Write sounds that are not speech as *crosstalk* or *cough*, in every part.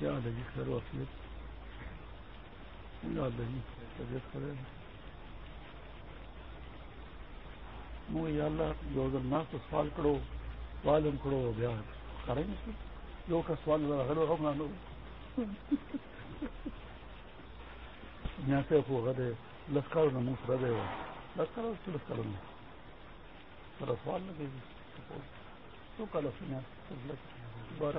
کیا حال ہے جی خیر وافیت وفیت حال ہے جی طبیعت کرے۔ یا اللہ، جو اگر نہ تو سوال کرو، سوال ہم کرو ہو گیا کریں گے۔ جو کا سوال ذرا ہلو، ہم نہ لو۔ یہاں سے ہو گئے لشکر نہ منہ رہے ہو لشکر لشکر ذرا سوال لگے گی تو کل اپنے دوبارہ۔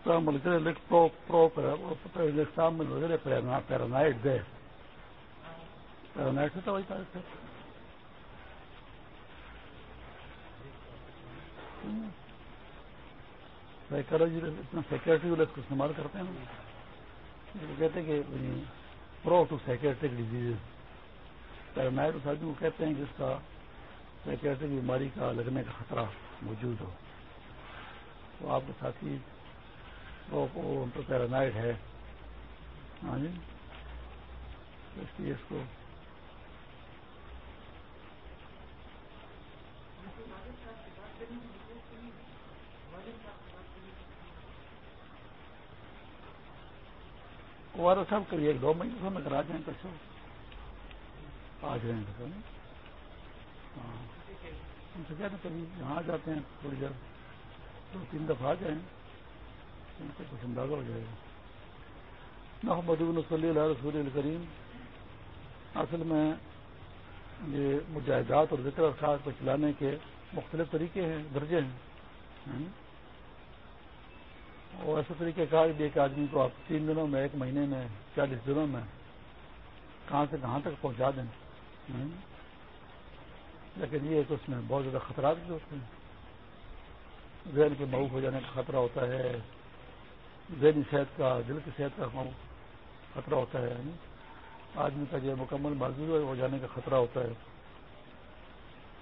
استعمال لك برو برو استعمل غير بارانايد ده بارانايد څه وایي تاسو سائیکالوجی اتنا سائیکٹری والے اس کو استعمال کرتے ہیں وہ کہتے ہیں کہ proto psychiatric disease paranoid اس آدمی کو کہتے ہیں کہ اس کا سائیکٹرک بیماری کا لگنے کا خطرہ موجود ہو تو آپ کے ساتھی پیرانائڈ ہے۔ ہاں جی۔ اس لیے اس کو وہ سب کریے ایک دو مہینے سے میں کرا جائیں کچھ آ جائیں گے ہاں۔ ہم سے کہتے کبھی یہاں جاتے ہیں، تھوڑی دیر دو تین دفعہ آ جائیں۔ ان کچھ اندازہ ہو جائے گا۔ محمد صلی اللہ رسول الکریم۔ اصل میں یہ مجاہدات اور ذکر افراد کو چلانے کے مختلف طریقے ہیں، درجے ہیں۔ ہاں۔ اور ایسے طریقہ کار بھی ایک آدمی کو آپ تین دنوں میں، ایک مہینے میں، چالیس دنوں میں کہاں سے کہاں تک پہنچا دیں۔ ہاں۔ لیکن یہ کہ اس میں بہت زیادہ خطرات بھی ہوتے ہیں۔ ذہن کے معروف ہو جانے کا خطرہ ہوتا ہے۔ ذہنی صحت کا، دل کی صحت کا خطرہ ہوتا ہے یعنی آدمی کا جو مکمل معذور ہو جانے کا خطرہ ہوتا ہے۔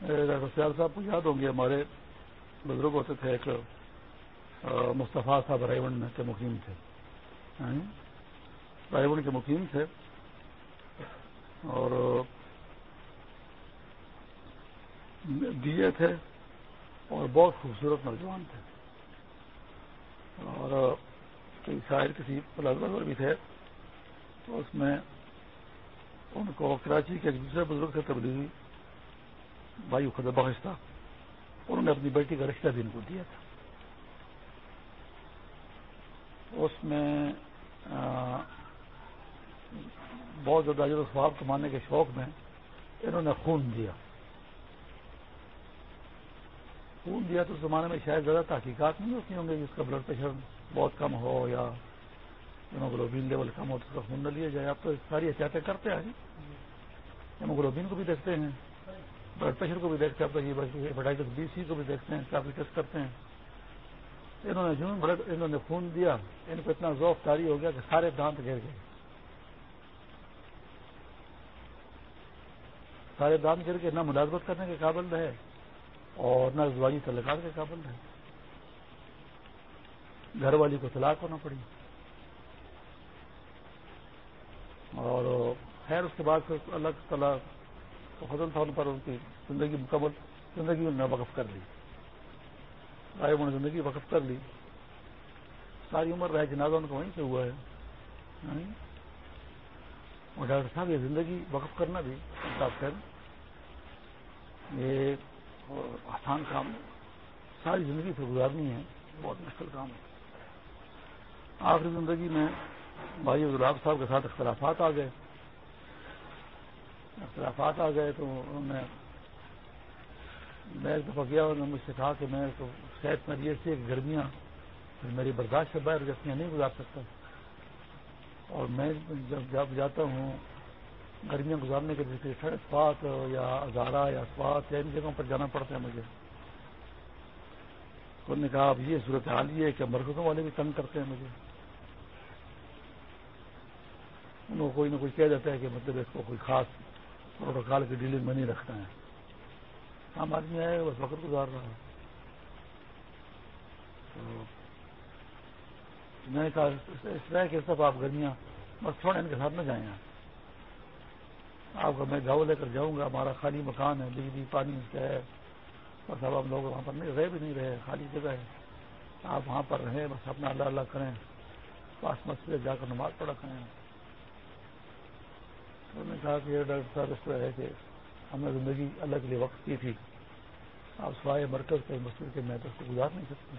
ڈاکٹر سیال صاحب کو یاد ہوں گے، ہمارے بزرگ ہوتے تھے، ایک مصطفیٰ صاحب رائے کے مقیم تھے۔ یعنی رائے کے مقیم تھے۔ اور دیے تھے اور بہت خوبصورت نوجوان تھے۔ اور کئی شاعر کسی پلازمر بھی تھے، تو اس میں ان کو کراچی کے ایک دوسرے بزرگ سے تبدیلی بھائی خدا بخش تھا۔ انہوں نے اپنی بیٹی کا رشتہ بھی ان کو دیا تھا۔ اس میں بہت زیادہ جو سواب کمانے کے شوق میں انہوں نے خون دیا۔ خون دیا تو اس زمانے میں شاید زیادہ تحقیقات نہیں ہوتی ہوں گے جس کا بلڈ پریشر بہت کم ہو یا ہیموگلوبین لیول کم ہو تو اس کا خون نہ لیا جائے۔ آپ تو ساری احتیاطیں کرتے ہیں۔ ہیموگلوبین کو بھی دیکھتے ہیں۔ بلڈ پریشر کو بھی دیکھتے ہیں۔ آپ ہیپاٹائٹس بی سی کو بھی دیکھتے ہیں۔ کافی ٹیسٹ کرتے ہیں۔ انہوں نے جنون بڑے انہوں نے خون دیا، ان کو اتنا ذوق تاری ہو گیا کہ سارے دانت گر گئے۔ سارے دانت گر کے نہ ملازمت کرنے کے قابل رہے اور نہ زواجی تعلقات کے قابل رہے گھر والی کو طلاق ہونا پڑی۔ اور خیر، اس کے بعد پھر اللہ تعالیٰ فضل تھا ان پر، ان کی زندگی مکمل زندگی میں وقف کر لی۔ آئے انہوں نے زندگی وقف کر لی۔ ساری عمر رہے جنازہ ان کو وہیں سے ہوا ہے۔ یعنی اور ڈاکٹر صاحب، یہ زندگی وقف کرنا بھی ڈاکٹر یہ آسان کام ساری زندگی سے گزارنی ہے۔ بہت مشکل کام ہے۔ آخری زندگی میں بھائی گلاب صاحب کے ساتھ اختلافات آ گئے۔ اختلافات آ گئے تو انہوں نے میں ایک دفعہ گیا، انہوں نے مجھ سے کہا کہ میں تو صحت میں یہ تھی کہ گرمیاں میری برداشت سے باہر جسمیاں نہیں گزار سکتا۔ اور میں جب جب جاتا ہوں، گرمیاں گزارنے کے لیے اسپات یا ہزارہ یا اسپات یا ان جگہوں پر جانا پڑتا ہے مجھے۔ انہوں نے کہا، اب یہ صورت حال یہ ہے کہ مرکزوں والے بھی تنگ کرتے ہیں مجھے۔ ان کو کوئی نہ کوئی کہہ دیتا ہے کہ مطلب اس کو کوئی خاص پروٹوکال کی ڈیلنگ میں نہیں رکھتا ہے۔ عام آدمی آئے بس وقت گزار رہا تو میں نے کہا، اس طرح کہ سب آپ گرمیاں بس تھوڑا ان کے ساتھ نہ جائیں آپ۔ کو میں گاؤں لے کر جاؤں گا، ہمارا خالی مکان ہے، بجلی، پانی اس کا ہے۔ بس اب ہم لوگ وہاں پر نہیں رہ بھی نہیں رہے، خالی جگہ ہے۔ آپ وہاں پر رہیں، بس اپنا اللہ اللہ کریں۔ پاس مسجد جا کر نماز پڑھا کریں۔ تو نے کہا کہ ڈاکٹر صاحب اس طرح ہے کہ ہم نے زندگی اللہ کے لیے وقت کی تھی۔ آپ سوائے مرکز کے مسجد کے میں تو اس کو گزار نہیں سکتے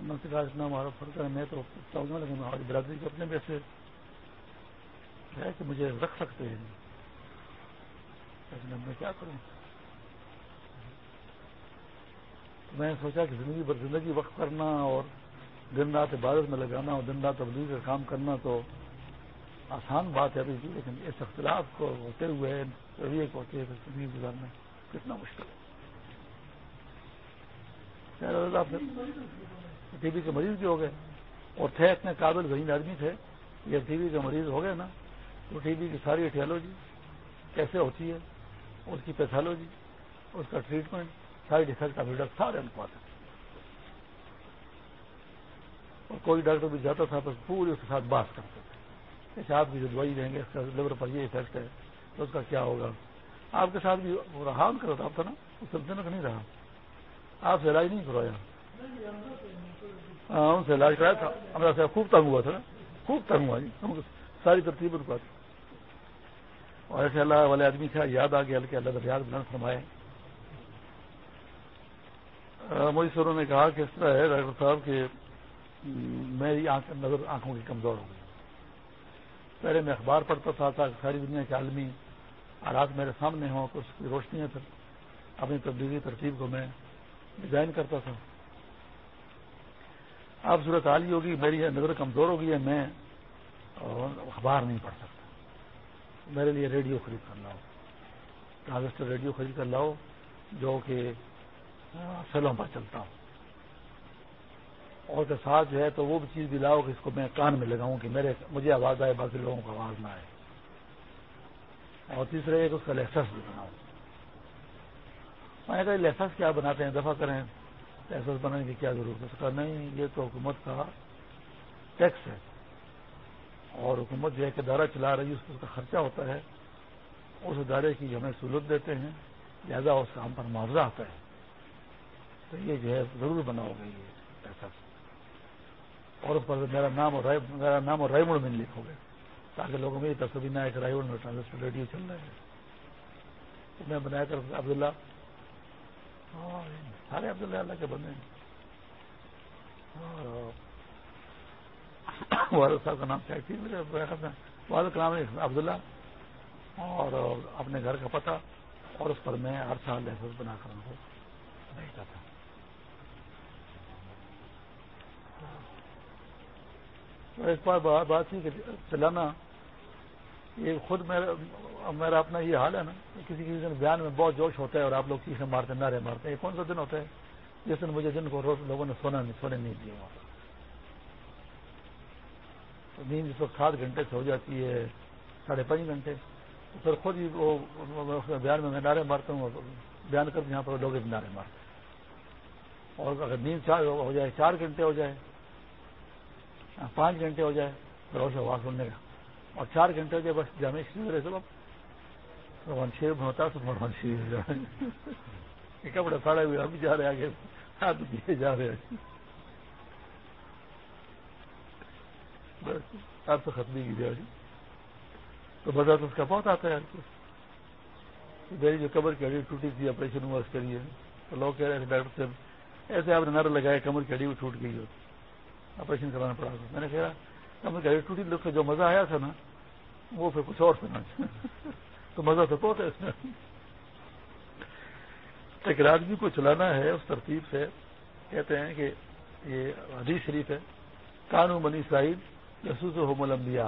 میں نے کہا اتنا ہمارا فرق ہے، میں تو چاہوں گا، لیکن ہماری برادری کے اپنے ویسے ہے کہ مجھے رکھ سکتے ہیں۔ لیکن اب میں کیا کروں؟ میں نے سوچا کہ زندگی بر زندگی وقت کرنا اور دن رات عبادت میں لگانا اور دن رات تبدیلی کا کام کرنا تو آسان بات ہے لیکن اس اختلاف کو ہوتے ہوئے رویے کو ہوتے ہوئے زندگی گزارنا کتنا مشکل ہے۔ ٹی وی کے مریض بھی ہو گئے اور تھے، اتنے قابل ذہین آدمی تھے۔ جب ٹی وی کے مریض ہو گئے نا، تو ٹی وی کی ساری ایٹیالوجی کیسے ہوتی ہے، اس کی پیتھالوجی، اس کا treatment side effect of doctor سارے ان کو آتے اور کوئی ڈاکٹر بھی جاتا تھا تو پورے اس کے ساتھ بات کرتے تھے۔ کہ آپ کی جو دوائی دیں گے، اس کا لیور پر یہ افیکٹ ہے، تو اس کا کیا ہوگا؟ آپ کے ساتھ بھی رہا کرو تھا نا، اس سلسلے میں نہیں رہا۔ آپ سے علاج نہیں کروایا ہاں ان سے علاج کرایا تھا۔ ہمارا سے خوب تنگ ہوا تھا نا۔ خوب تنگ ہوا جی۔ ساری ترتیب ان کو اور ایسے اللہ والے آدمی تھا یاد آ گیا کہ اللہ دریاد بلند فرمائے۔ مجھ سے انہوں نے کہا کہ اس طرح ہے، ڈاکٹر صاحب، کہ میری آنکھ نظر آنکھوں کی کمزور ہو گئی۔ پہلے میں اخبار پڑھتا تھا تاکہ ساری دنیا کے عالمی حالات میرے سامنے ہوں تو اس کی روشنی ہے پھر اپنی تبدیلی ترتیب کو میں ڈیزائن کرتا تھا۔ اب صورت عالی ہوگی، میری نظر کمزور ہو گئی ہے، میں اخبار نہیں پڑھ سکتا۔ میرے لیے ریڈیو خرید کر لاؤ، ٹرانزسٹر ریڈیو خرید کر لاؤ، جو کہ سیلوں پر چلتا ہوں اور کے ساتھ جو ہے تو وہ بھی چیز بھی لاؤ کہ اس کو میں کان میں لگاؤں کہ میرے مجھے آواز آئے، باقی لوگوں کو آواز نہ آئے۔ اور تیسرے ایک اس کا لہسس بھی بناؤں میں کہا لہسس کیا بناتے ہیں؟ دفاع کریں۔ لہسس بنانے کی کیا ضرورت ہے؟ اس کا نہیں، یہ تو حکومت کا ٹیکس ہے۔ اور حکومت جو ہے کہ دارہ چلا رہی ہے، اس کا خرچہ ہوتا ہے۔ اس ادارے کی ہمیں سہولت دیتے ہیں، لہذا اس کا ہم پر معاوضہ آتا ہے۔ تو یہ جو ہے، ضرور بناؤ گے یہ ایسا اور اس پر میرا نام اور میرا نام اور رائے مڑ میں لکھو گے۔ تاکہ لوگوں میں یہ تصویر نہ ایک رائے میں ریڈیو چل رہا ہے۔ تو میں بنایا کر عبداللہ۔ ہاں، سارے عبداللہ اللہ کے بندے ہیں۔ *coughs* والد صاحب کا نام کیا تھی والد کا نام ہے عبداللہ۔ اور اپنے گھر کا پتہ۔ اور اس پر میں ہر سال لحسوس بنا کر ان کو بھیجتا تھا۔ ایک بار بات تھی کہ چلانا یہ خود میرا میرا اپنا یہ حال ہے نا کسی کسی دن بیان میں بہت جوش ہوتا ہے اور آپ لوگ چیخیں مارتے نعرے مارتے ہیں، یہ کون سا دن ہوتا ہے؟ جس دن مجھے دن کو روز لوگوں نے سونا نہیں سونے نہیں دیا تو نیند جس وقت سات گھنٹے سے ہو جاتی ہے، ساڑھے پانچ گھنٹے۔ تو پھر خود ہی وہ بیان میں میں نعرے مارتا ہوں بیان کر یہاں پر لوگ نعرے مارتے ہیں۔ اور اگر نیند چار ہو جائے، چار گھنٹے ہو جائے ہاں، پانچ گھنٹے ہو جائے پھر سے آواز سننے کا۔ اور چار گھنٹے ہو جائے، بس جامع شریف سب بھگوان شریف ہوتا تو بھگوان شریف کپڑے پھاڑے ہوئے ابھی جا رہے آگے۔ ہاتھ دیے جا رہے ہیں۔ بس، آپ تو ختم کی جائے تو بازار تو اس کا بہت آتا ہے۔ میری جو کمر کی ہڈی ٹوٹی تھی، آپریشن ہوا، اس کے لیے۔ تو لوگ کہہ رہے تھے، ڈاکٹر صاحب، ایسے آپ نے نر لگائے کمر کی ہڈی بھی ٹوٹ گئی ہوتی۔ آپریشن کرانا پڑا تھا۔ میں نے کہا کم گاڑی ٹوٹی لوگ کا جو مزہ آیا تھا نا، وہ پھر کچھ اور سنا تو مزہ تو بہت ہے اس میں۔ ایک آدمی کو چلانا ہے، اس ترتیب سے کہتے ہیں کہ یہ حدیث شریف ہے، کانو بنی سعید یسوس و ملمبیا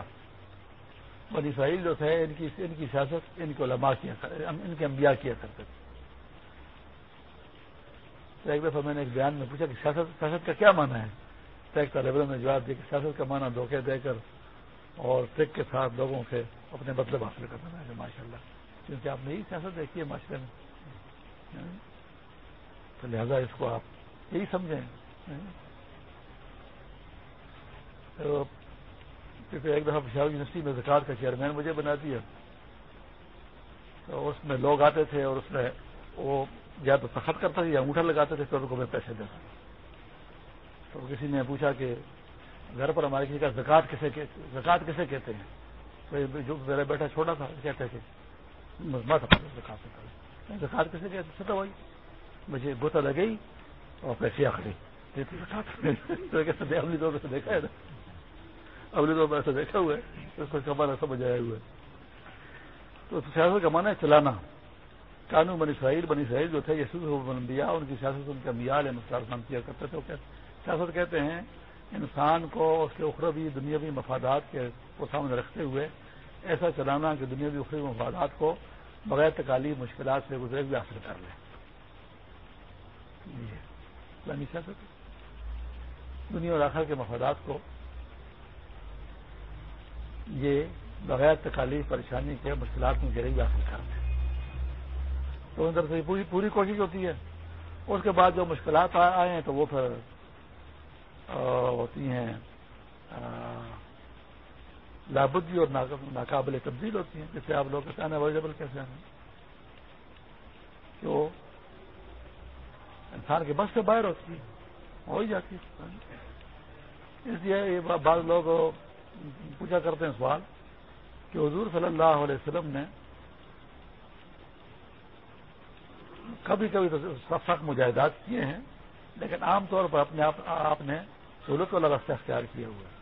بنی سعید جو تھے، ان کی ان کی سیاست، ان کے علماء کیا ان کے انبیاء کیا کرتے تھے۔ تو ایک دفعہ میں نے ایک بیان میں پوچھا کہ سیاست سیاست کا کیا مانا ہے؟ ایک طالب نے جواب دیا کہ سیاست کا معنی دھوکے دے کر اور ٹرک کے ساتھ لوگوں سے اپنے مطلب حاصل کرنا ہے ماشاء اللہ کیونکہ آپ نے یہی سیاست دیکھی ہے معاشرے میں۔ تو لہذا اس کو آپ یہی سمجھیں۔ ایک دفعہ پشاور یونیورسٹی میں زکات کا چیئرمین مجھے بنا دیا۔ تو اس میں لوگ آتے تھے اور اس میں وہ یا تو سخت کرتا تھا یا انگوٹھا لگاتے تھے تو ان کو میں پیسے دیتا تو کسی نے پوچھا کہ گھر پر ہمارے کسی کا زکات کسے زکات کسے کہتے ہیں؟ جو میرا بیٹا چھوٹا تھا کہتے تھے زکات کسے کہتے تھے بھائی مجھے گوتا لگئی اور پیسے آخری اگلی دور سے دیکھا ہے نا۔ اگلی دور میں ایسا دیکھا ہوا ہے۔ اس کو کمانا سمجھ آیا ہوا ہے۔ تو سیاست کا مانا ہے چلانا۔ قانون بنی اسرائیل بنی اسرائیل جو تھے یہ بنبیا ان کی سیاست ان کا میال ہے مسلمان کیا کرتے تھے سیاست کہتے ہیں، انسان کو اس کے اخروی دنیاوی مفادات کے کو سامنے رکھتے ہوئے ایسا چلانا کہ دنیاوی اخروی مفادات کو بغیر تکالیف مشکلات سے گزرے ہوئے حاصل کر لیں اسلامی یعنی سیاست۔ دنیا اور آخر کے مفادات کو یہ بغیر تکالیف پریشانی کے مشکلات میں گرے ہوئے حاصل کر لیں تو اندر سے پوری پوری کوشش ہوتی ہے۔ اس کے بعد جو مشکلات آئے ہیں تو وہ پھر ہوتی ہیں لابدی اور ناقابل تبدیل ہوتی ہیں، جیسے آپ لوگ کہتے ہیں اویلیبل کیسے ہیں۔ کہ وہ انسان کے بس سے باہر ہوتی ہے ہو ہی جاتی ہے اس لیے یہ بعض لوگ پوچھا کرتے ہیں سوال کہ حضور صلی اللہ علیہ وسلم نے کبھی کبھی تو سخت مجاہدات کیے ہیں، لیکن عام طور پر اپنے آپ نے سہولت والا راستہ اختیار کیا ہوا ہے۔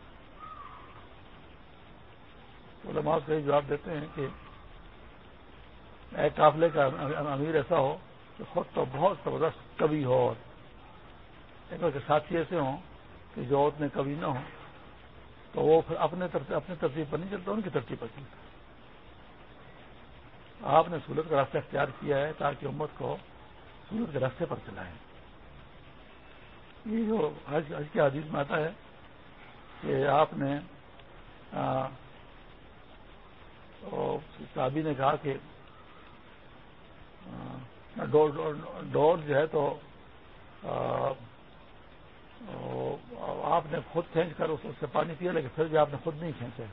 علماء سے جواب دیتے ہیں کہ ایک قافلے کا امیر ایسا ہو کہ خود تو بہت زبردست کبھی ہو اور ایک کے ساتھی ایسے ہوں کہ جو اتنے کبھی نہ ہوں تو وہ پھر اپنے اپنے ترتیب پر نہیں چلتا، ان کی ترتیب پر چلتا آپ نے سہولت کا راستہ اختیار کیا ہے تاکہ امت کو سہولت کے راستے پر چلائیں۔ جی، یہ جو حج حج کے حدیث میں آتا ہے کہ آپ نے صحابی نے کہا کہ ڈور جو ہے تو آپ نے خود کھینچ کر اس سے پانی پیا، لیکن پھر بھی آپ نے خود نہیں کھینچا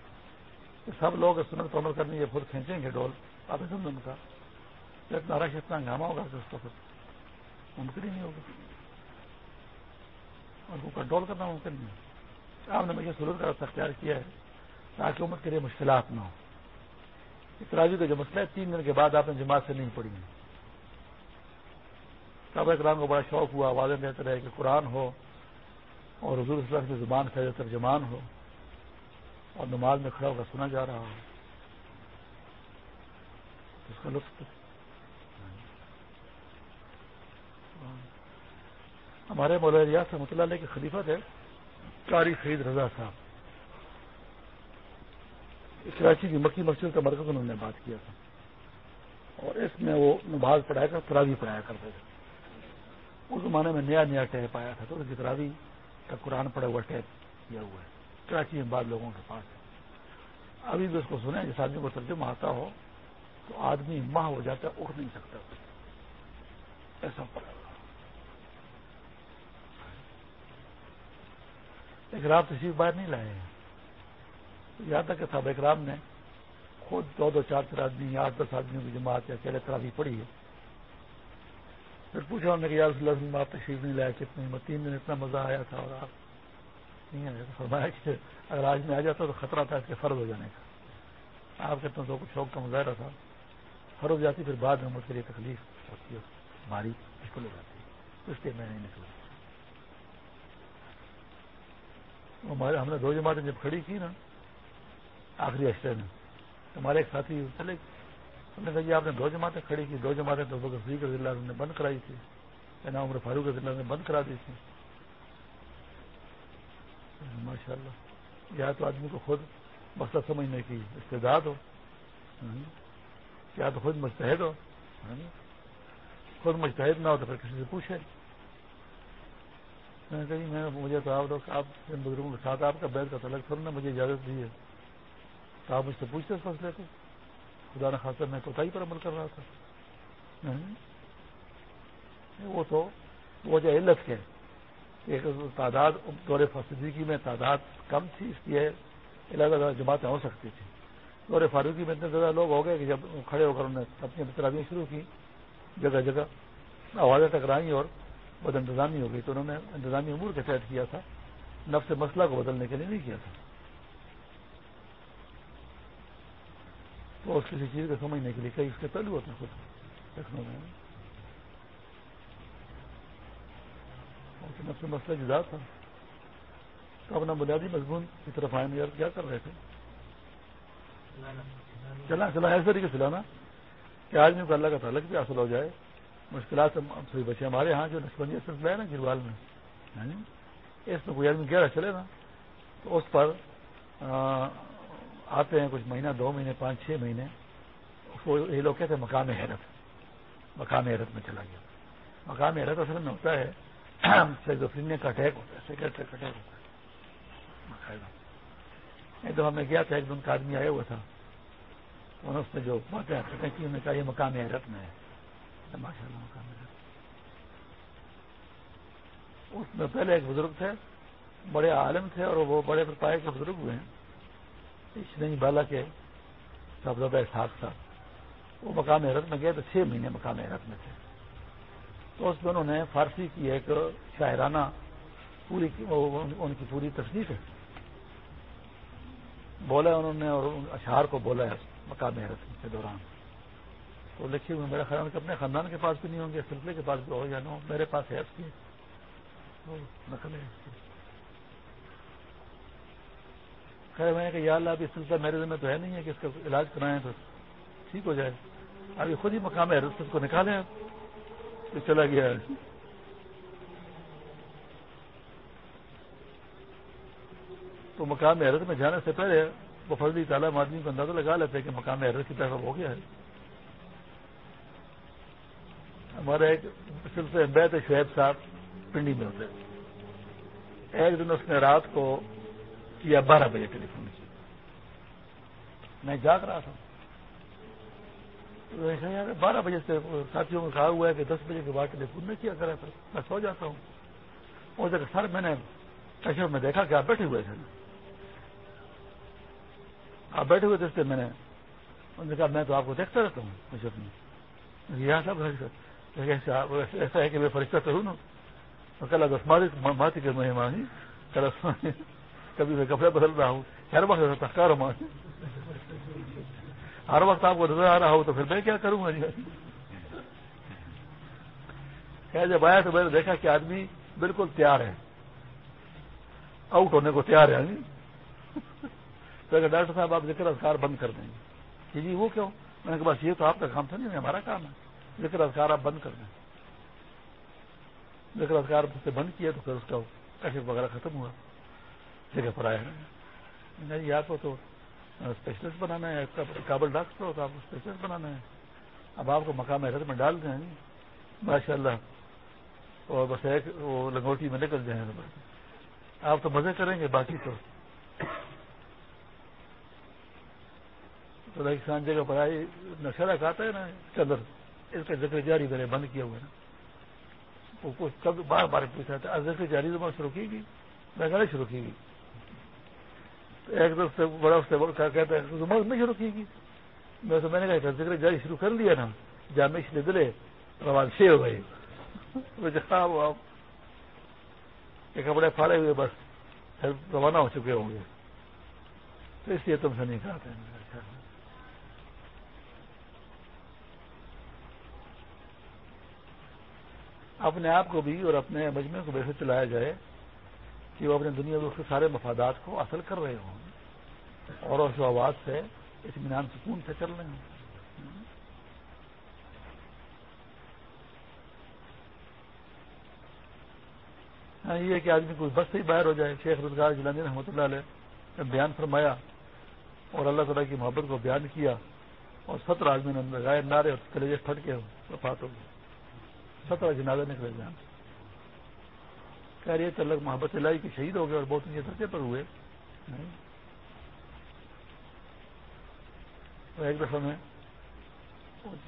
سب لوگ سنت کو عمل کرنے کے خود کھینچیں گے ڈول آپ نے سمجھ کا۔ اتنا رش، اتنا ہنگامہ ہوگا کہ اس کو پھر ممکن ہی نہیں ہوگا۔ اور کو کنٹرول کرنا ممکن نہیں آپ نے مجھے سلوک کا اختیار کیا ہے تاکہ امت کے لیے مشکلات نہ ہو اطراضی کا جو مسئلہ ہے، تین دن کے بعد آپ نے جماعت سے نہیں پڑھی تب اکرام کو بڑا شوق ہوا، آوازیں دیتے رہے کہ قرآن ہو اور حضور اسلام کی زبان کا ترجمان ہو اور نماز میں کھڑا ہو کر سنا جا رہا ہو۔ اس کا لطف ہمارے مولانا ریاض رحمۃ اللہ علیہ کے خلیفہ تھے، قاری سعید رضا صاحب۔ کراچی کی مکی مسجد کا مرکز انہوں نے بات کیا تھا۔ اور اس میں وہ نماز پڑھایا کر تراوی پڑھایا کرتے تھے۔ اس زمانے میں نیا نیا ٹیپ آیا تھا تو اس کی تراوی کا قرآن پڑا ہوا ٹیپ کیا ہوا ہے۔ کراچی میں بعد لوگوں کے پاس ہے۔ ابھی بھی اس کو سنا جس آدمی کو ترجمہ آتا ہو تو آدمی ماہ ہو جاتا ہے، اٹھ نہیں سکتا۔ ایسا پڑا اکرام تشریف باہر نہیں لائے ہیں۔ یہاں تک کہ صاحب اکرام نے خود دو دو چار چار آدمی یا آٹھ دس آدمیوں کی جماعت یا اکیلے ترابی پڑی ہے۔ پھر پوچھا انہوں نے کہ یار اللہ آپ تشریف نہیں لائے کتنے میں تین دن اتنا مزہ آیا تھا اور آپ نہیں آیا فرمایا کہ اگر آج میں آ جاتا تو خطرہ تھا اس کے فرض ہو جانے کا۔ آپ کہتے ہیں تو کچھ شوق کا مظاہرہ تھا۔ فرض ہو جاتی پھر بعد میں مجھ کے لیے تکلیف ہوتی ہے۔ ہماری مشکل ہو جاتی ہے۔ اس لیے میں نہیں نکلا۔ ہمارے ہم نے دو جماعتیں جب کھڑی کی نا، آخری اشرے میں ہمارے ایک ساتھی چلے انہوں نے کہا جی آپ نے دو جماعتیں کھڑی کی، دو جماعتیں تو بکر صدیق رضی اللہ نے بند کرائی تھی۔ نا عمر فاروق رضی اللہ نے بند کرا دی تھی۔ ماشاء اللہ یا تو آدمی کو خود مسئلہ سمجھنے کی استعداد ہو۔ یا تو خود مستحد ہو۔ خود مستحد نہ ہو تو پھر کسی سے پوچھے۔ میں کہیں جی، میں مجھے تو آپ لوگ آپ بزرگوں کے ساتھ آپ کا بیل کا تلق سر نے مجھے اجازت دی ہے۔ تو آپ مجھ سے پوچھتے اس مسئلے کو۔ خدا نہ خاصا میں کوتاہی پر عمل کر رہا تھا۔ ہاں۔ وہ تو وہ جو علت کے ایک تعداد دور فاصدگی میں تعداد کم تھی، اس لیے الگ الگ جماعتیں ہو سکتی تھیں۔ دور فاروقی میں اتنے زیادہ لوگ ہو گئے کہ جب کھڑے ہو کر انہوں نے اپنی ترابیاں شروع کی، جگہ جگہ آوازیں ٹکرائی اور بد انتظامی ہو گئی تو انہوں نے انتظامی امور کے تحت کیا تھا، نفس مسئلہ کو بدلنے کے لیے نہیں کیا تھا۔ تو اس کسی چیز کو سمجھنے کے لیے کئی اس کے پہلو ہوتے ہیں خود لکھنؤ میں۔ نفس مسئلہ جدا تھا۔ تو اپنا بنیادی مضمون کی طرف آئے، یار کیا کر رہے تھے؟ چلا چلا، ایسے طریقے سے لانا کہ آدمی کو اللہ کا تعلق بھی حاصل ہو جائے۔ مشکلات سے بچے ہمارے یہاں جو نسبندی سلسلہ ہے نا گروال میں۔ یعنی اس میں کوئی آدمی گہرا چلے نا۔ تو اس پر آتے ہیں کچھ مہینہ، دو مہینے، پانچ، چھ مہینے۔ یہ لوگ کہتے ہیں مقام حیرت۔ مقام حیرت میں چلا گیا۔ مقام حیرت اصل میں ہوتا ہے کا اٹیک ہوتا ہے سیکرٹری کا اٹیک ہوتا ہے۔ ایک دفعہ میں گیا تھا، ایک دن کا آدمی آیا ہوا تھا۔ انہوں اس نے جو باتیں کی انہوں نے کہا یہ مقام حیرت میں ہے۔ ماشاء اللہ مقام اس میں پہلے ایک بزرگ تھے، بڑے عالم تھے اور وہ بڑے پائے کے بزرگ ہوئے ہیں۔ نہیں بالا کے سب زیادہ احساس تھا۔ وہ مقام حیرت میں گئے تو چھ مہینے مقام حیرت میں تھے۔ تو اس میں انہوں نے فارسی کی ایک شاعرانہ پوری ان کی پوری تصنیف ہے۔ بولا انہوں نے اور اشعار کو بولا ہے مقام حیرت کے دوران۔ تو لکھے ہوئے میرا خیال کہ اپنے خاندان کے پاس بھی نہیں ہوں گے سلسلے کے پاس بھی ہو یا نہ ہو میرے پاس ہے اس کی۔ نقل ہے خیر، میں نے کہا، یا اللہ ابھی سلسلہ میرے ذمہ تو ہے نہیں ہے کہ اس کا علاج کرائیں تو ٹھیک ہو جائے۔ ابھی خود ہی مقام حیرت اس کو نکالیں۔ تو چلا گیا۔ ہے تو مقام حیرت میں جانے سے پہلے وہ فضلی تعلیم آدمی کو اندازہ لگا لیتے کہ مقام حیرت کی طرف ہو گیا ہے۔ ہمارے ایک سلسلے بیت شعیب صاحب پنڈی میں ہوتے ایک دن اس نے رات کو کیا بارہ بجے ٹیلی فون میں جاگ رہا تھا۔ بارہ بجے سے ساتھیوں کو کہا ہوا ہے کہ دس بجے کے بعد ٹیلی فون نہیں کیا کرا تھا۔ میں سو جاتا ہوں۔ اور جگہ سر میں نے کشور میں دیکھا کہ آپ بیٹھے ہوئے تھے۔ آپ بیٹھے ہوئے تھے میں نے انہوں نے کہا، میں تو آپ کو دیکھتا رہتا ہوں کشور میں۔ یہاں سب ایسا ہے کہ میں فرشتہ کروں نا تو کل دس ماتی کے مہمان کل کبھی میں کپڑے بدل رہا ہوں ہر وقت تخکار ماں ہر وقت آپ کو نظر آ رہا ہو تو پھر میں کیا کروں گا جی جب آیا تو میں نے دیکھا کہ آدمی بالکل تیار ہے آؤٹ ہونے کو تیار ہے تو اگر ڈاکٹر صاحب آپ ذکر اذکار بند کر دیں گے کہ جی وہ کیوں میں نے کہا بس یہ تو آپ کا کام تھا نہیں ہمارا کام ہے ذکر اذکار آپ بند کر دیں۔ ذکر اذکار سے بند کیا تو پھر اس کا کشف وغیرہ ختم ہوا۔ جگہ پر آیا یا تو اسپیشلسٹ بنانا ہے کابل ڈاکٹر ہو تو آپ کو اسپیشلسٹ بنانا ہے۔ اب آپ کو مقام حیرت میں ڈال دیں۔ ماشاء اللہ اور بس ایک وہ لنگوٹی میں نکل جائیں۔ آپ تو مزے کریں گے، باقی تو۔ کسان جگہ پر آئی، نشرہ کھاتا ہے نا اس کے اندر اس کا ذکر جاری کرے بند کیا ہوا ہے نا۔ وہ کب بار بار پوچھا تھا ذکر جاری تو شروع کی گئی۔ میں شروع کی گئی۔ ایک سے بڑا اس سے کہتا ہے نہیں شروع کی گی میں تو میں نے کہا ذکر جاری شروع کر لیا نا۔ جامع دلے، روان چھ ہو گئے۔ ہاں، آپ۔ کے کپڑے پھاڑے ہوئے، بس۔ روانہ ہو چکے ہوں گے۔ تو اس لیے تم سے نہیں کہتے اپنے آپ کو بھی اور اپنے مجموعے کو ویسے چلایا جائے کہ وہ اپنے دنیا میں اس کے سارے مفادات کو حاصل کر رہے ہوں اور اس آواز سے اطمینان سکون سے چل رہے ہوں۔ ہاں، یہ کہ آدمی کوئی بس سے ہی باہر ہو جائے۔ شیخ روزگار جلانی رحمۃ اللہ علیہ نے بیان فرمایا اور اللہ تعالیٰ کی محبت کو بیان کیا اور سترہ آدمی نے لگائے نعرے اور کلیجے پھٹ کے وفات ہو گئے۔ سترہ جنازے نکلے جان کہہ رہی ہے تلک محبت الہی کے شہید ہو گئے اور بہت اونچے درجے پر ہوئے۔ تو ایک دفعہ میں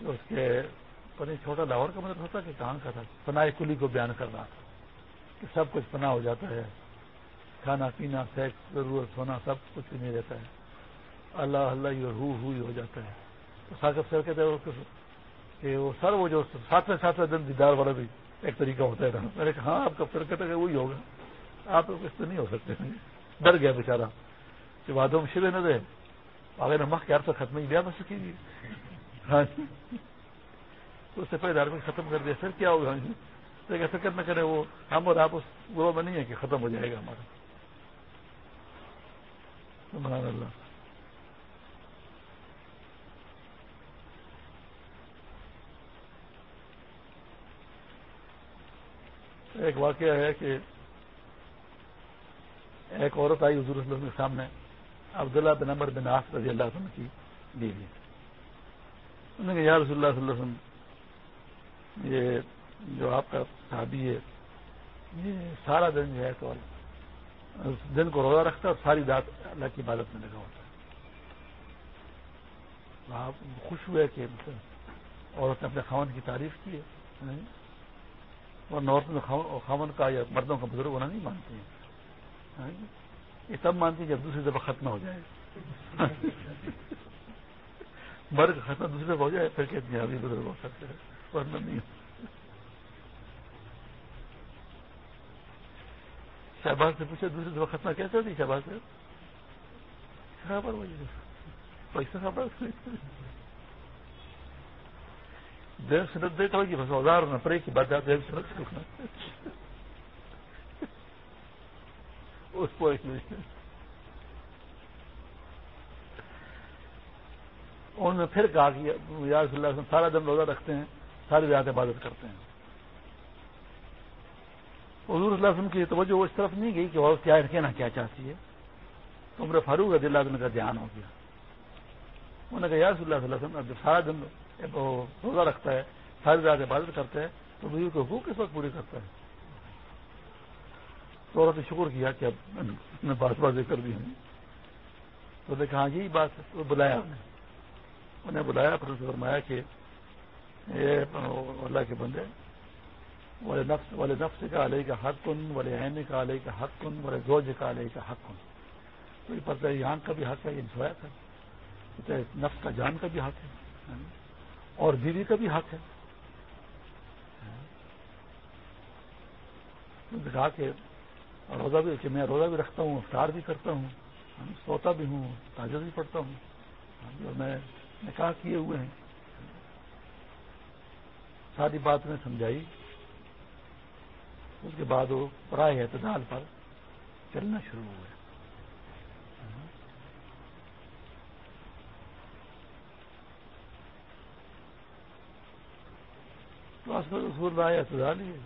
اس کے پنی چھوٹا لاہور کا مطلب ہوتا کہ کہاں کا تھا، پناہ کلی کو بیان کرنا تھا کہ سب کچھ پناہ ہو جاتا ہے۔ کھانا پینا سیکس ضرورت، سونا، سب کچھ نہیں رہتا ہے۔ اللہ اللہ ہو جاتا ہے۔ تو ساکب سر کہتے ہیں کہ وہ سر وہ جو ساتویں ساتویں دن دیدار والا بھی ایک طریقہ ہوتا ہے میں نے کہا ہاں آپ کا پھر کہتا کہ وہی ہوگا۔ آپ اس سے نہیں ہو سکتے۔ ڈر گیا بیچارہ۔ کہ وادوں میں شرے نہ دے۔ اگر نمک کے عرصہ ختم ہی گیا بس کی ہاں جی۔ تو اس سے پہلے دھارمک ختم کر دیا، پھر کیا ہوگا؟ ہاں جی۔ فکر نہ کرے وہ ہم اور آپ اس گروہ میں نہیں ہے کہ ختم ہو جائے گا ہمارا۔ سبحان اللہ۔ ایک واقعہ ہے کہ ایک عورت آئی حضور صلی اللہ علیہ وسلم کے سامنے، عبداللہ بن عمر بن آف رضی اللہ عنہ کی بیوی۔ انہوں نے کہا، یا رسول اللہ صلی اللہ علیہ وسلم، یہ جو آپ کا صحابی ہے، یہ سارا دن جو ہے تو اس دن کو روزہ رکھتا ہے اور ساری رات اللہ کی عبادت میں لگا ہوتا ہے۔ آپ خوش ہوئے کہ عورت نے اپنے خاون کی تعریف کی ہے اور عورتوں میں خامن کا یا مردوں کا بزرگ ہونا نہیں مانتے ہیں۔ ہاں جی؟ یہ تب مانتی ہیں جب دوسری دفعہ ختم ہو جائے۔ مرگ ختم دوسری دفعہ ہو جائے، پھر کہتے ہیں، ابھی بزرگ ہو سکتے ہیں۔ ورنہ نہیں۔ شہباز سے پوچھا، دوسری دفعہ ختم کیسے ہوتی شہباز سے؟ خبر پیسہ خبر دیو سنت دیکھا ہوگی بس اوزار نہ پڑے کی بات دیو سنت اس کو انہوں نے پھر کہا کہ یار صلی اللہ علیہ وسلم سارا دن روزہ رکھتے ہیں ساری رات عبادت کرتے ہیں حضور صلی اللہ علیہ وسلم کی توجہ اس طرف نہیں گئی کہ اور کیا کہنا کیا چاہتی ہے تو عمر فاروق رضی اللہ عنہ کا دھیان ہو گیا انہوں نے کہا یار صلی اللہ علیہ وسلم جب سارا دن روزہ رکھتا ہے ساری رات عبادت کرتا ہے، تو بیوی کو حقوق کس وقت پوری کرتا ہے؟ تو عورت نے شکر کیا کہ اب نے بات بازی کر دی ہمیں۔ تو نے کہا یہی بات تو بلایا انہیں انہیں بلایا، پھر اسے فرمایا کہ یہ اللہ کے بندے، والے نفس والے نفس کا علیہ کا حق کن والے عین کا علیہ کا حق کن والے گوج کا علیہ کا حق۔ کن تو یہ پتہ ہے، یہاں کا بھی حق ہے، یہ سویا تھا۔ نفس کا جان کا بھی حق ہے۔ اور بیوی کا بھی حق ہے۔ کہا کہ روزہ بھی کہ میں روزہ بھی رکھتا ہوں، افطار بھی کرتا ہوں ہاں، سوتا بھی ہوں، تاجر بھی پڑھتا ہوں۔ ہاں جی، اور میں نکاح کیے ہوئے ہیں۔ ساری بات میں سمجھائی۔ اس کے بعد وہ پرائے اعتدال پر چلنا شروع ہوئے۔ تو اصول رائے اعتدال ہی ہے۔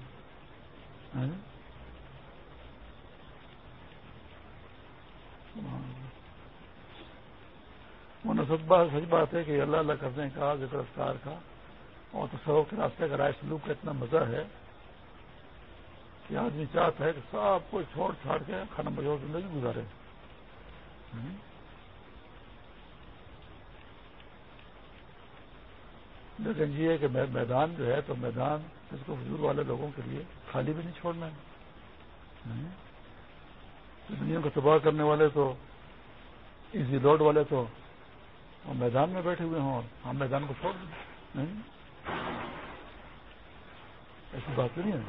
سچ بات ہے کہ اللہ اللہ کرنے کا ذکر افطار کا اور تصور کے راستے کا رائے سلوک کا اتنا مزہ ہے کہ آدمی چاہتا ہے کہ سب کو چھوڑ چھاڑ کے کھانا بجو زندگی گزارے۔ لیکن یہ کہ میدان جو ہے تو میدان اس کو حضور والے لوگوں کے لیے خالی بھی نہیں چھوڑنا ہے۔ دنیا کو تباہ کرنے والے تو، ایزی لوڈ والے تو میدان میں بیٹھے ہوئے ہوں اور ہم میدان کو چھوڑ دیں۔ ایسی بات نہیں ہے۔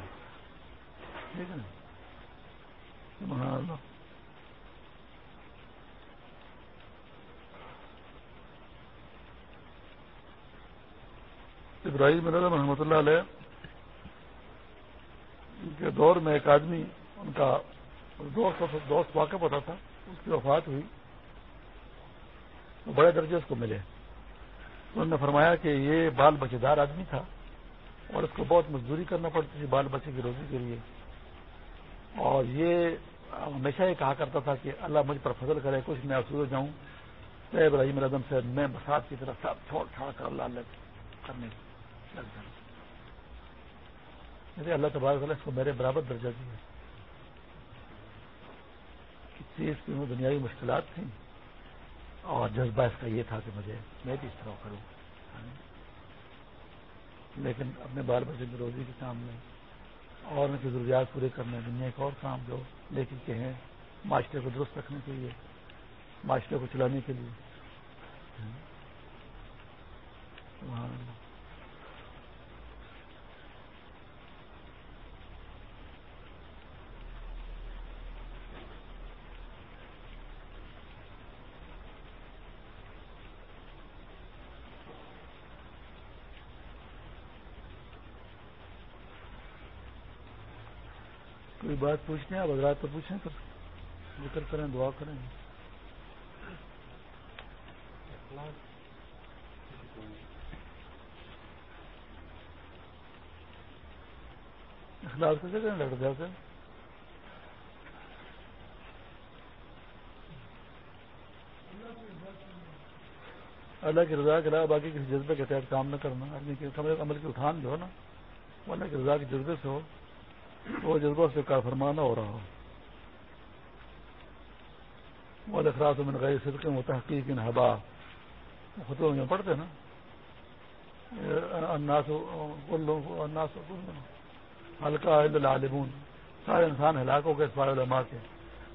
ٹھیک ہے۔ ابراہیم علیہ رحمۃ اللہ علیہ کے دور میں ایک آدمی ان کا دوست دوست واقع پتا تھا، اس کی وفات ہوئی۔ تو بڑے درجے اس کو ملے۔ انہوں نے فرمایا کہ یہ بال بچے دار آدمی تھا اور اس کو بہت مزدوری کرنا پڑتی تھی بال بچے کی روزی کے لیے۔ اور یہ ہمیشہ یہ کہا کرتا تھا کہ اللہ مجھ پر فضل کرے، کچھ میں افسوس ہو جاؤں ابراہیم العظم سے میں بسات کی طرف سب چھوڑ چھاڑ کر اللہ اللہ کرنے۔ لگ جاؤں اللہ تبارک اس کو میرے برابر درجہ دیا چیز کی دنیاوی مشکلات تھیں؟ اور جذبہ اس کا یہ تھا کہ مجھے میں بھی اس طرح کروں۔ لیکن اپنے بال بچے کی روزی کے کام میں اور ان کی ضروریات پورے کرنے دنیا ایک اور کام جو لے کے ہیں، معاشرے کو درست رکھنے کے لیے، معاشرے کو چلانے کے لیے۔ وہاں بات پوچھنے آپ حضرات تو پوچھیں تو ذکر کریں، دعا کریں۔ اخلاق کیسے کریں ڈاکٹر صاحب سے اللہ کی رضا کے علاوہ باقی کسی جذبے کے تحت کام نہ کرنا، آدمی کے عمل کی اٹھان جو ہے نا، وہ اللہ کی رضا کے جذبے سے ہو۔ وہ جذبہ سے کا فرمانا ہو رہا ہو۔ وہ اخراط میں غیر صدق و تحقیق ان حبا۔ خطبوں میں پڑھتے نا۔ ہلکا عالمون سارے انسان ہلاک ہو گئے سوائے علماء کے۔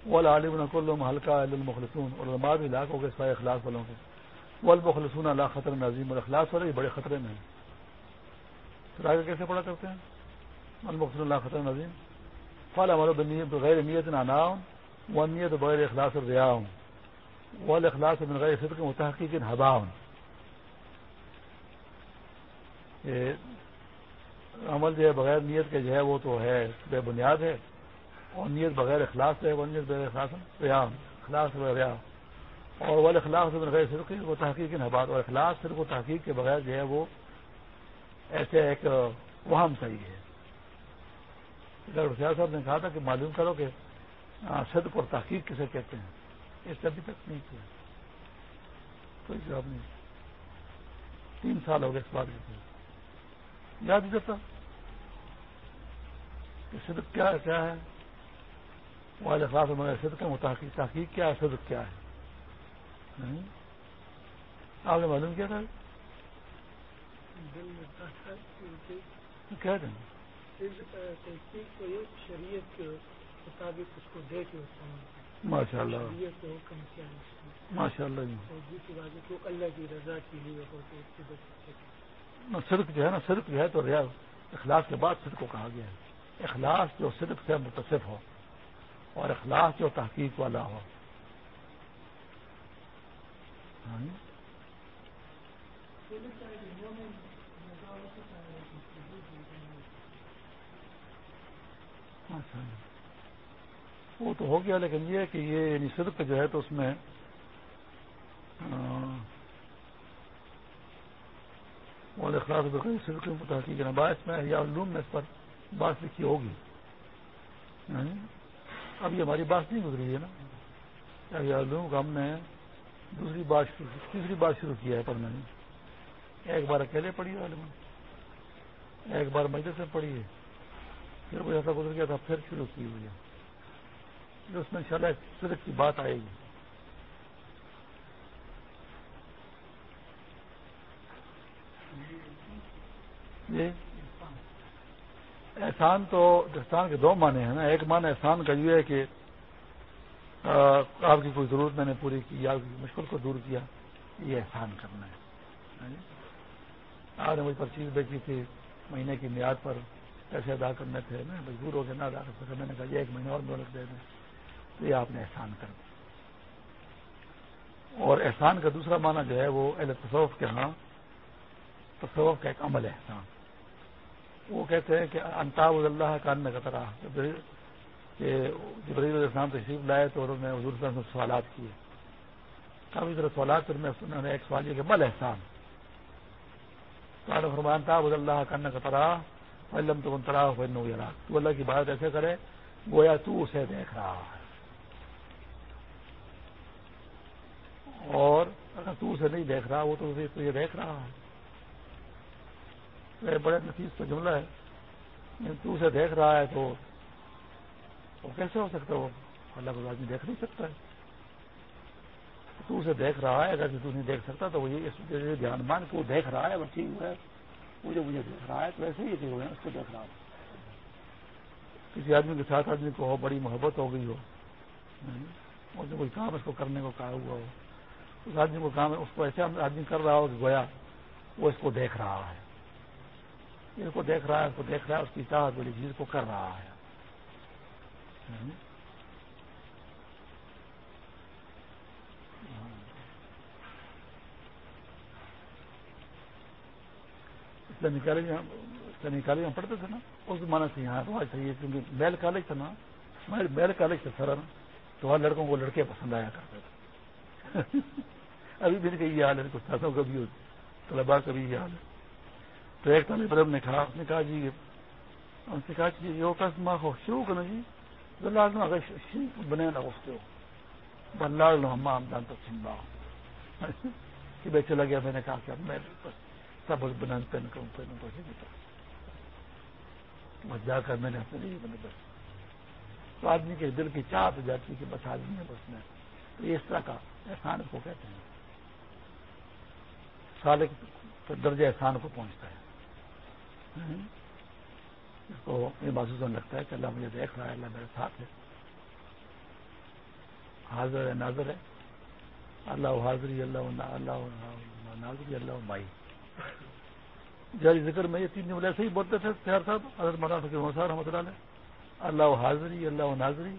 وہ عالم کلم ہلکا المخلصون۔ علماء بھی ہلاک ہو گئے سوائے اخلاق والوں کے۔ وہ المخلصون اللہ خطر نظیم اور اخلاق والے بڑے خطرے میں ہیں۔ پھر آگے کیسے پڑھا کرتے ہیں؟ المخصن اللہ خطر نظیم فال عمل بنیت غیر نیت نانا و نیت بغیر اخلاص الریا ہوں وہ اخلاص من غیر صدق متحقیق ہبا ہوں عمل جو ہے بغیر نیت کے جو ہے وہ تو ہے، بے بنیاد ہے، اور نیت بغیر اخلاص ہے وہ نیت بغیر اخلاص ریا اخلاص ریا اور وہ اخلاق من غیر صدق وہ تحقیق حبات اور اخلاص صرف و تحقیق کے بغیر جو ہے وہ ایسے ایک وہم صحیح ہے۔ صاحب نے کہا تھا کہ معلوم کرو کہ صدق اور تحقیق کسے کہتے ہیں؟ اس سے ابھی تک نہیں کیا۔ کوئی جواب نہیں۔ تین سال ہو گئے اس بات کے یاد دیتا کہ صدق کیا کیا ہے؟ وہ خاص میں صدق ہے وہ تحقیق تحقیق کیا ہے صدق کیا ہے؟ آپ نے معلوم کیا تھا؟ کہہ دیں۔ شریعت کے مطابق اس کو دے کے ماشاء اللہ۔ ماشاء اللہ بات کو اللہ کی رضا کے لیے صرف جو ہے نا صرف جو ہے تو ریاض اخلاق کے بعد صرف کو کہا گیا ہے۔ اخلاق جو صرف سے متصف ہو اور اخلاق جو تحقیق والا ہو۔ ہاں جی۔ اچھا وہ تو ہو گیا، لیکن یہ کہ یہ یعنی صدق جو ہے تو اس میں اخلاق صدق تحقیق باعث میں یا علوم میں اس پر بات لکھی ہوگی۔ یعنی اب یہ ہماری بات نہیں گزری ہے نا۔ یا علوم کا ہم نے دوسری بات تیسری بات شروع کیا ہے پر میں نے۔ ایک بار اکیلے پڑھی علم۔ ایک بار مجلس میں پڑھی ہے۔ پھر کوئی ایسا گزر گیا تھا، پھر شروع کی ہوئی ہے۔ اس میں ان شاء اللہ صرف کی بات آئے گی۔ جی احسان تو احسان کے دو معنی ہیں نا۔ ایک معنی احسان کا یہ ہے کہ آپ کی کوئی ضرورت میں نے پوری کی آپ کی مشکل کو دور کیا، یہ احسان کرنا ہے۔ آپ نے مجھ پر چیز بیچی تھی، مہینے کی میاد پر۔ پیسے ادا کرنے تھے، میں مجبور ہو کے نہ ادا کر سکا۔ میں نے کہا، یہ ایک مہینہ اور مہلت دے دیں تو یہ آپ نے احسان کر دیا۔ اور احسان کا دوسرا معنی جو ہے، وہ اہل تصوف کے ہاں تصوف کا ایک عمل ہے۔ احسان وہ کہتے ہیں کہ انتاب اللہ کا ان کا طرح کہ جبریل السلام تشریف لائے تو انہوں نے حضور صاحب سے سوالات کیے۔ کافی طرح سوالات پھر میں انہوں نے ایک سوال یہ کہ بل احسان؟ فرمان تاب اللہ کا کا طرح علم تو انترا نو تو اللہ کی بات ایسے کرے، گویا تو اسے دیکھ رہا ہے۔ اور اگر تو اسے نہیں دیکھ رہا، وہ تو اسے دیکھ رہا ہے۔ بڑے نفیس کا جملہ ہے۔ یعنی تو اسے دیکھ رہا ہے تو وہ کیسے ہو سکتا ہے وہ؟ اللہ کو آدمی دیکھ نہیں سکتا ہے۔ تو اسے دیکھ رہا ہے، اگر تو نہیں دیکھ سکتا تو وہ یہ دھیان مان کہ وہ دیکھ رہا ہے، وہ ٹھیک ہے۔ وہ جو مجھے دیکھ رہا ہے تو ایسے ہی ہوئے ہیں اس کو دیکھ رہا ہوں۔ کسی آدمی کے ساتھ آدمی کو ہو، بڑی محبت ہو گئی ہو اس نے کوئی کام اس کو کرنے کو کہا ہوا ہو۔ اس آدمی کو کام اس کو ایسے آدمی کر رہا ہو کہ گویا وہ اس کو دیکھ رہا ہے۔ اس کو دیکھ رہا ہے، اس کو دیکھ رہا ہے، اس کی چاہت بڑی چیز کو کر رہا ہے۔ اسلامی کالج میں اسلامی پڑھتے تھے نا۔ اس زمانے سے یہاں رواج تھا یہ کیونکہ میل کالج تھا نا۔ میل کالج تھا سر تو وہاں لڑکوں کو لڑکے پسند آیا کرتے تھے۔ *laughs* ابھی بھی کہیں یہ حال ہے کچھ کا بھی ہو طلبا کا بھی یہ حال ہے۔ تو ایک طالب علم نے کہا، اس نے کہا جی ان سے کہا جی یہ کس ماں جی؟ ہو شو کرنا جی؟ لازم اگر بنے نہ اس کو بلاڑ لو ہم دان تک سنبا کہ بھائی چلا گیا، میں نے کہا کہ اب میں بس سب بنا پہن کروں پہنوں بس جا کر میں نے اپنے لیے بس۔ تو آدمی کے دل کی چاہت ہو جاتی کہ بس آدمی ہے، بس میں۔ تو اس طرح کا احسان کو کہتے ہیں۔ سال درجہ احسان کو پہنچتا ہے۔ اس کو یہ محسوس ہونے لگتا ہے کہ اللہ مجھے دیکھ رہا ہے، اللہ میرے ساتھ ہے۔ حاضر ہے، ناظر ہے۔ اللہ حاضری، اللہ اللہ ناظری، اللہ مائی۔ جاری ذکر میں یہ تین جملے ایسے ہی بولتے تھے خیر صاحب، حضرت مولانا فکر موسا رحمۃ اللہ علیہ۔ اللہ حاضری، اللہ ناظری،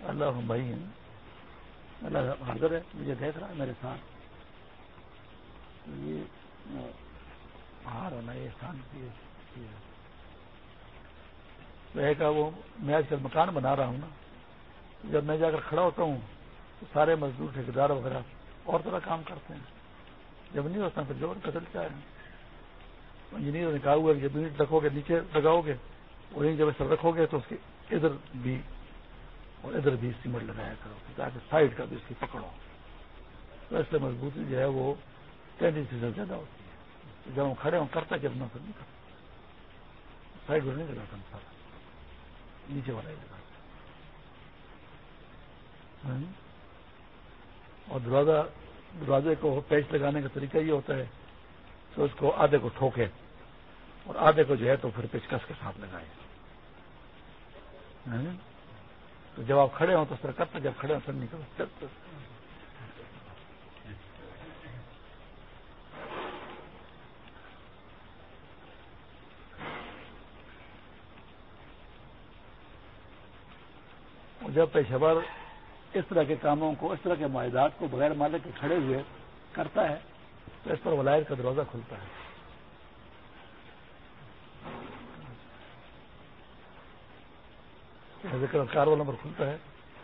اللہ ہم بھائی اللہ حاضر ہے، مجھے دیکھ رہا ہے، میرے ساتھ۔ یہ، ہار ہونا، یہ شان کی ایک وہ میں آج کل مکان بنا رہا ہوں نا۔ جب میں جا کر کھڑا ہوتا ہوں تو سارے مزدور ٹھیکیدار وغیرہ اور طرح کام کرتے ہیں۔ جب نہیں ہوتا پھر جوڑ بدلتا ہے؟ انجینئر نے کہا ہوا کہ جب اینٹ رکھو گے، نیچے لگاؤ گے اور جب سب رکھو گے تو اس کے ادھر بھی اور ادھر بھی سیمنٹ لگایا کرو تاکہ سائڈ کا بھی اس کی پکڑو۔ تو اس لیے مضبوطی جو ہے وہ تینتیس فیصد زیادہ ہوتی ہے۔ جب ہم کھڑے ہوں، کرتا جب نہ نہیں کرتا۔ سائڈ میں نہیں لگاتا سارا۔ نیچے والا ہی لگاتا۔ ہاں؟ اور دروازہ دروازے کو پیچ لگانے کا طریقہ یہ ہوتا ہے تو اس کو آدھے کو ٹھوکے اور آدھے کو جو ہے تو پھر پیچکس کے ساتھ لگائے ہاں؟ تو جب آپ کھڑے ہوں تو سر کرتا جب کھڑے ہوں سر نہیں کرو جب پیشہ اس طرح کے کاموں کو، اس طرح کے معاہدات کو بغیر مالک کے کھڑے ہوئے کرتا ہے، تو اس پر ولائد کا دروازہ کھلتا ہے۔ ذکر کار والوں پر کھلتا ہے،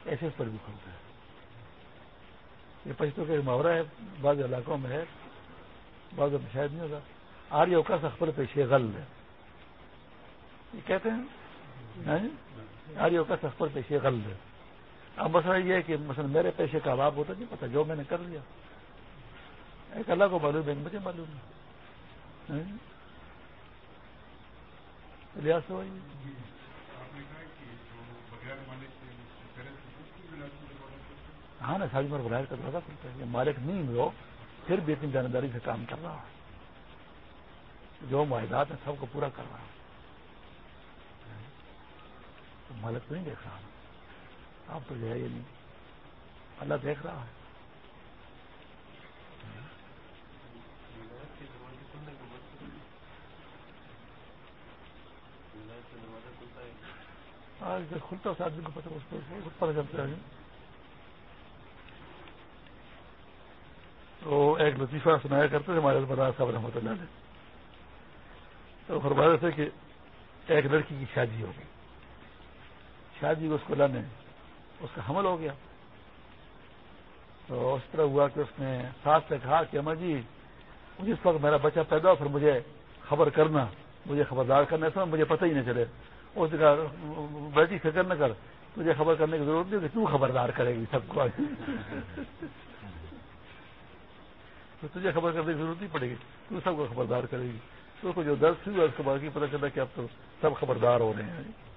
ایسے اس پر بھی کھلتا ہے۔ یہ پشتوں کا محاورہ ہے، بعض علاقوں میں ہے، بعض میں شاید نہیں ہوگا۔ آریہ کا سخبر پیشے غل ہے یہ کہتے ہیں؟ آریہ کا سخبر پیشے غل ہے اب مسئلہ یہ ہے کہ مثلا میرے پیشے کا اباب ہوتا نہیں پتا جو میں نے کر لیا۔ ایک اللہ کو معلوم ہے مجھے معلوم ہے۔ لحاظ سے ہاں نا ساری مر بغیر کا دروازہ کھلتا ہے مالک نہیں ہو پھر بھی اتنی جانبداری سے کام کر رہا ہے۔ جو معاہدات ہیں سب کو پورا کر رہا ہے۔ مالک تو نہیں دیکھ رہا۔ آپ تو جو ہے یہ نہیں۔ اللہ دیکھ رہا ہے۔ آج کھلتا اس آدمی کو پتہ اس کو پتہ چلتا ہے۔ تو ایک لطیفہ سنایا کرتے تھے ہمارے بدار صاحب رحمۃ اللہ نے تو فرمایا تھے کہ ایک لڑکی کی شادی ہوگی۔ شادی کو اس کو لانے اس کا حمل ہو گیا۔ تو اس طرح ہوا کہ اس نے ساتھ سے کہا کہ امر جی جس وقت میرا بچہ پیدا ہو پھر مجھے خبر کرنا، مجھے خبردار کرنا ایسا مجھے پتہ ہی نہیں چلے۔ اس کا بیٹی، فکر نہ کر، تجھے خبر کرنے کی ضرورت نہیں کہ تو خبردار کرے گی سب کو۔ تو تجھے خبر کرنے کی ضرورت نہیں پڑے گی، تو سب کو خبردار کرے گی۔ تو جو درد ہوئی، اس کو باقی پتہ چلا کہ اب تو سب خبردار ہو رہے ہیں۔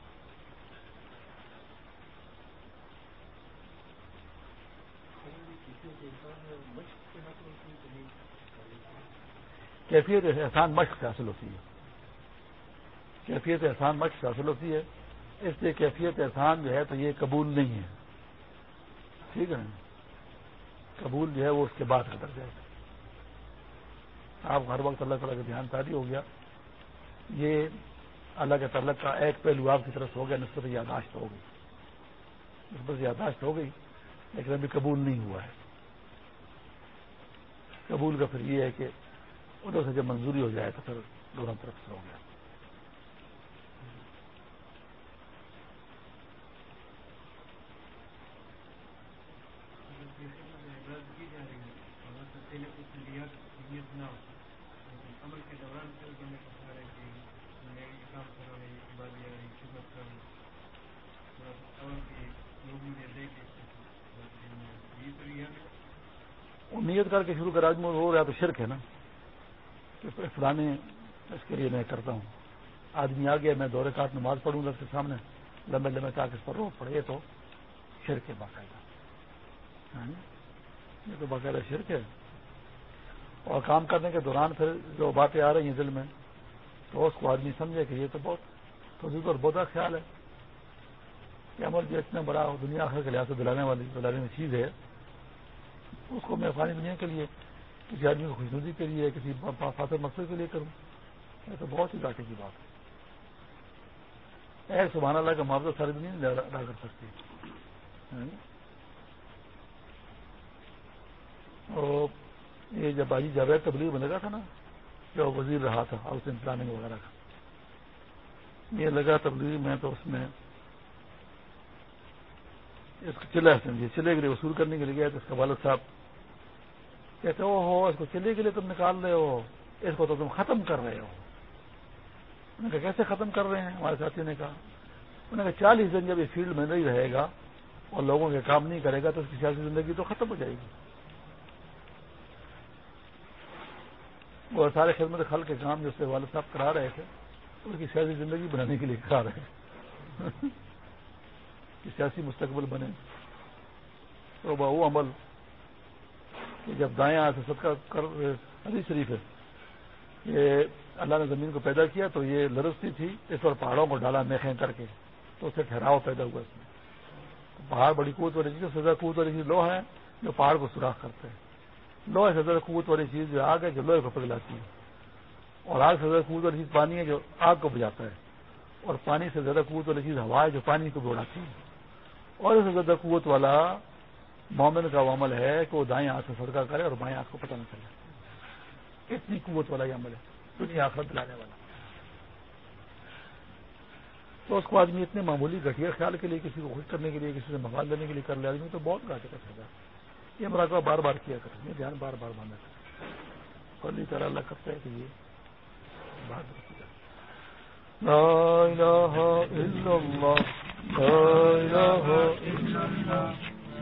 کیفیت احسان مشق سے حاصل ہوتی ہے۔ کیفیت احسان مشق سے حاصل ہوتی ہے۔ اس لیے کیفیت احسان جو ہے تو یہ قبول نہیں ہے۔ ٹھیک ہے قبول جو ہے وہ اس کے بعد کا درجہ ہے۔ آپ ہر وقت اللہ تعالیٰ کا دھیان تاری ہو گیا۔ یہ اللہ کے تعلق کا ایک پہلو آپ کی طرف ہو گیا، نسبت یاداشت ہو گئی۔ نسبت یاداشت ہو گئی، لیکن ابھی قبول نہیں ہوا ہے۔ قبول کا پھر یہ ہے کہ ادھر سے جب منظوری ہو جائے تو پھر دونوں طرف سے ہو گیا۔ نیت کر کے شروع کر آدمی ہو رہا تو شرک ہے نا۔ کہ فلانے اس کے لیے میں کرتا ہوں۔ آدمی آ گیا میں دورے کاٹ نماز پڑھوں گا اس کے سامنے، لمبے لمبے تاکہ اس پر رو پڑے تو شرک ہے، باقاعدہ۔ ہاں جی؟ یہ تو باقاعدہ شرک ہے۔ اور کام کرنے کے دوران پھر جو باتیں آ رہی ہیں دل میں، تو اس کو آدمی سمجھے کہ یہ تو بہت فضول اور بہت خیال ہے۔ کہ عمل جو اتنا بڑا دنیا آخر کے لحاظ سے دلانے والی دلانے والی چیز ہے، اس کو میں فانی دنیا کے لیے کسی آدمی کو خوشنودی کے لیے، کسی فاطر مقصد کے لیے کروں۔ یہ تو بہت ہی گاٹے کی بات ہے۔ ایک سبحان اللہ کا معاوضہ ساری دنیا نہیں ادا کر سکتی ہاں جی؟ اور یہ جب باجی جاوید تبلیغ میں لگا تھا نا، جو وزیر رہا تھا، ہاؤس پلاننگ وغیرہ کا، یہ لگا تبلیغ میں تو اس میں اس کو چلا سمجھے چلے کے لیے وصول کرنے کے لیے گیا تو اس کا والد صاحب کہتے او ہو اس کو چلے کے لیے تم نکال رہے ہو، اس کو تو تم ختم کر رہے ہو. انہوں نے کہا، کیسے ختم کر رہے ہیں؟ ہمارے ساتھی نے کہا، انہوں نے کہا، چالیس دن جب اس فیلڈ میں نہیں رہے گا اور لوگوں کے کام نہیں کرے گا تو اس کی سیاسی زندگی تو ختم ہو جائے گی۔ اور سارے خدمت خل کے کام جو اس سے والد صاحب کرا رہے تھے اس کی سیاسی زندگی بنانے کے لیے کرا رہے *laughs* کہ سیاسی مستقبل بنے۔ تو وہ عمل کہ جب دائیں سے صدقہ کر حدیث شریف ہے، یہ اللہ نے زمین کو پیدا کیا تو یہ لرستی تھی، اس پر پہاڑوں کو ڈالا، میخیں کر کے، تو اسے ٹھہراؤ پیدا ہوا اس میں۔ پہاڑ بڑی قوت والی چیز سزا قوت والی چیز لوہ ہے، جو پہاڑ کو سوراخ کرتے ہیں لوہ سے زیادہ قوت والی چیز جو آگ ہے، جو لوہے کو پگلاتی ہے۔ اور آگ سے زیادہ قوت والی چیز پانی ہے، جو آگ کو بجاتا ہے۔ اور پانی سے زیادہ قوت والی چیز ہوا ہے، جو پانی کو بوڑھاتی ہے۔ اور اس سے زیادہ قوت والا مومن کا وہ عمل ہے کہ وہ دائیں ہاتھ سے صدقہ کرے اور بائیں ہاتھ کو پتہ نہ چلے۔ اتنی قوت والا یہ عمل ہے، دنیا آخر دلانے والا۔ تو اس کو آدمی اتنے معمولی گٹیا خیال کے لیے، کسی کو خوش کرنے کے لیے، کسی سے مفاد لینے کے لیے کر لے، آدمی تو بہت گاٹے کا سکتا یہ مراقبہ بار بار کیا کریں یہ دھیان بار بار باندھا کریں اور نہیں طرح اللہ کرتا ہے کہ یہ بات لا الہ الا اللہ، لا الہ الا اللہ۔